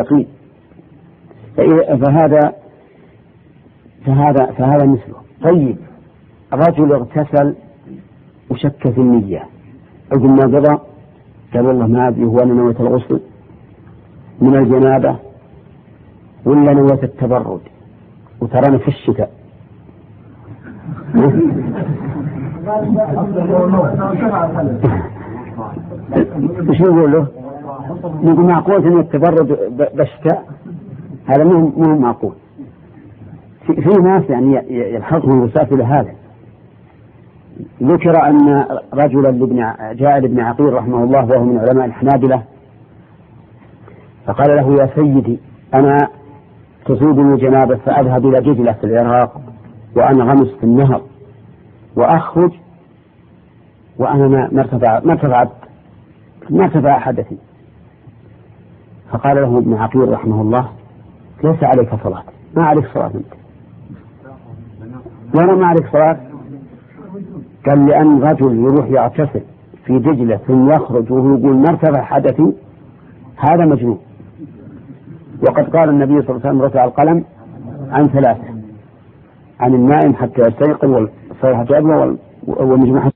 يقين. فهذا فهذا فهذا مثله. طيب. رجل اغتسل وشك في النية. عقب ما قضى قال والله ما أدري هو أنا نويت الغسل من الجنابة ولا نويت التبرد؟ وترانا في الشتاء. إيش نقول له؟ معقول ان التبرد بالشتاء هذا مو مو معقول. في, ناس يعني يلحقهم الوسائل هذا. ذكر أن رجلا لابن جاء لابن عقيل رحمه الله وهو من علماء الحنابلة فقال له يا سيدي أنا تصيبني جنابة فأذهب إلى جدلة في العراق وأنغمس في النهر وأخرج وأنا ما ارتفع ما ارتفعت ما ارتفع حدثي فقال له ابن عقيل رحمه الله ليس عليك صلاة. ما عليك صلاة أنت. وأنا ما عليك صلاة. قال لأن رجل يروح يغتسل في دجلة ثم يخرج وهو يقول ما ارتفع حدثي هذا مجنون. وقد قال النبي صلى الله عليه وسلم رفع القلم عن ثلاثة عن النائم حتى يستيقظ والصيحة والمجنون حتى